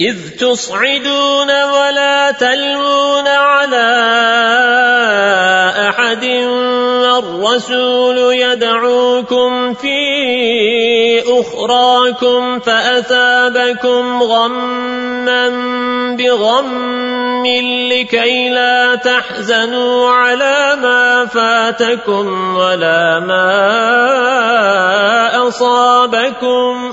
إذ تصعدون ولا تلوون على أحد الرسول يدعوكم في أخراكم فأثابكم غما بغم لكي لا تحزنوا على ما فاتكم ولا ما أصابكم